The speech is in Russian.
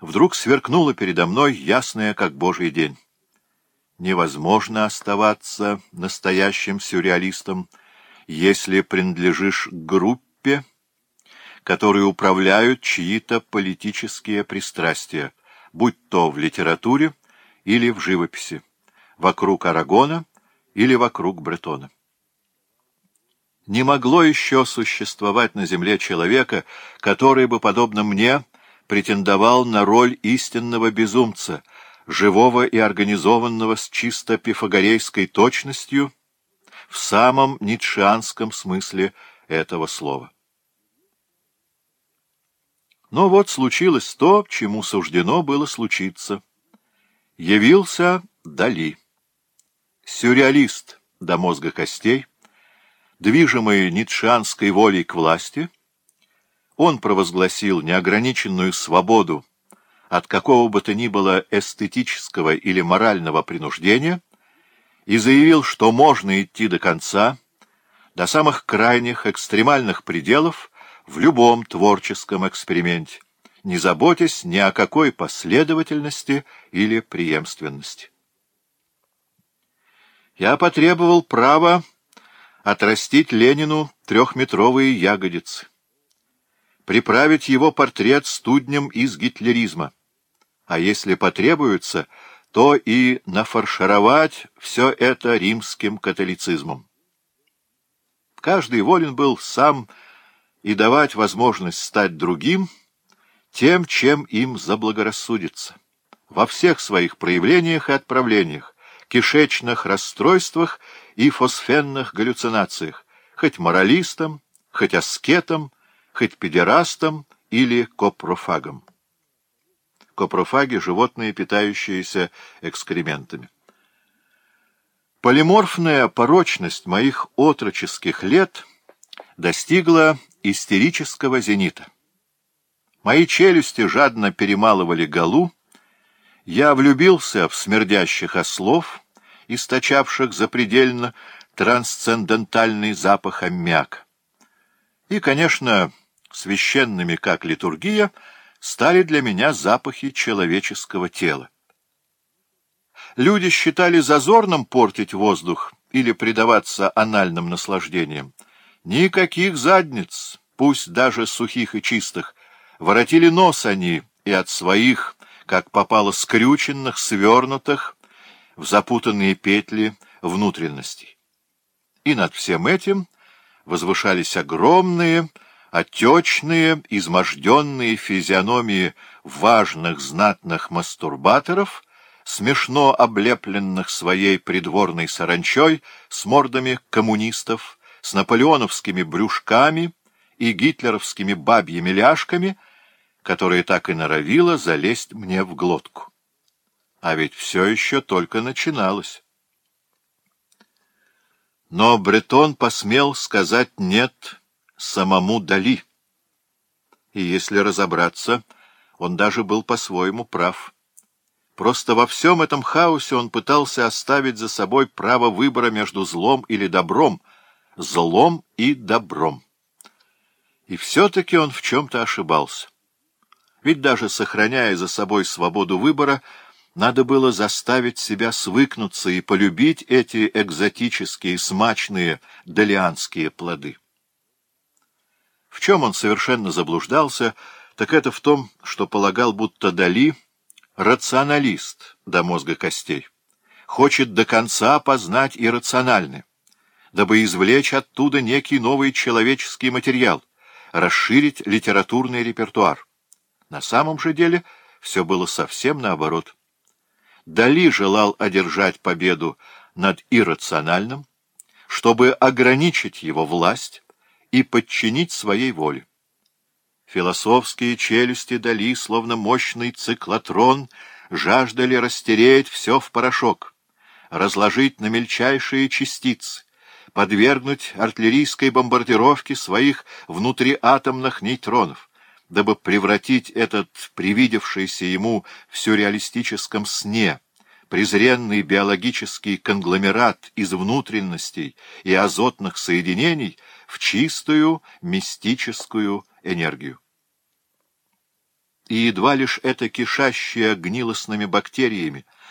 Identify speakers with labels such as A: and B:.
A: вдруг сверкнуло передо мной ясное, как божий день. Невозможно оставаться настоящим сюрреалистом, если принадлежишь к группе, которой управляют чьи-то политические пристрастия, будь то в литературе или в живописи, вокруг Арагона или вокруг Бретона. Не могло еще существовать на земле человека, который бы, подобно мне, претендовал на роль истинного безумца, живого и организованного с чисто пифагорейской точностью в самом ницшеанском смысле этого слова. Но вот случилось то, чему суждено было случиться. Явился Дали. Сюрреалист до мозга костей, движимый ницшанской волей к власти — он провозгласил неограниченную свободу от какого бы то ни было эстетического или морального принуждения и заявил, что можно идти до конца, до самых крайних экстремальных пределов в любом творческом эксперименте, не заботясь ни о какой последовательности или преемственности. Я потребовал права отрастить Ленину трехметровые ягодицы приправить его портрет студнем из гитлеризма. А если потребуется, то и нафаршировать все это римским католицизмом. Каждый волен был сам и давать возможность стать другим, тем, чем им заблагорассудится. Во всех своих проявлениях и отправлениях, кишечных расстройствах и фосфенных галлюцинациях, хоть моралистом, хоть аскетом, хоть педерастом или копрофагом. Копрофаги — животные, питающиеся экскрементами. Полиморфная порочность моих отроческих лет достигла истерического зенита. Мои челюсти жадно перемалывали галу, я влюбился в смердящих ослов, источавших запредельно трансцендентальный запах аммиака. И, конечно, Священными, как литургия, стали для меня запахи человеческого тела. Люди считали зазорным портить воздух или предаваться анальным наслаждениям. Никаких задниц, пусть даже сухих и чистых, воротили нос они и от своих, как попало скрюченных, свернутых, в запутанные петли внутренностей. И над всем этим возвышались огромные, Отечные, изможденные физиономии важных знатных мастурбаторов, смешно облепленных своей придворной саранчой с мордами коммунистов, с наполеоновскими брюшками и гитлеровскими бабьими ляжками, которые так и норовило залезть мне в глотку. А ведь все еще только начиналось. Но Бретон посмел сказать «нет» самому Дали. И если разобраться, он даже был по-своему прав. Просто во всем этом хаосе он пытался оставить за собой право выбора между злом или добром, злом и добром. И все-таки он в чем-то ошибался. Ведь даже сохраняя за собой свободу выбора, надо было заставить себя свыкнуться и полюбить эти экзотические, смачные долианские плоды. В чем он совершенно заблуждался, так это в том, что полагал, будто Дали — рационалист до мозга костей, хочет до конца познать иррациональное, дабы извлечь оттуда некий новый человеческий материал, расширить литературный репертуар. На самом же деле все было совсем наоборот. Дали желал одержать победу над иррациональным, чтобы ограничить его власть, и подчинить своей воле. Философские челюсти дали, словно мощный циклотрон, жаждали растереть все в порошок, разложить на мельчайшие частицы, подвергнуть артиллерийской бомбардировке своих внутриатомных нейтронов, дабы превратить этот привидевшийся ему в сюрреалистическом сне презренный биологический конгломерат из внутренностей и азотных соединений в чистую мистическую энергию. И едва лишь это кишащая гнилостными бактериями,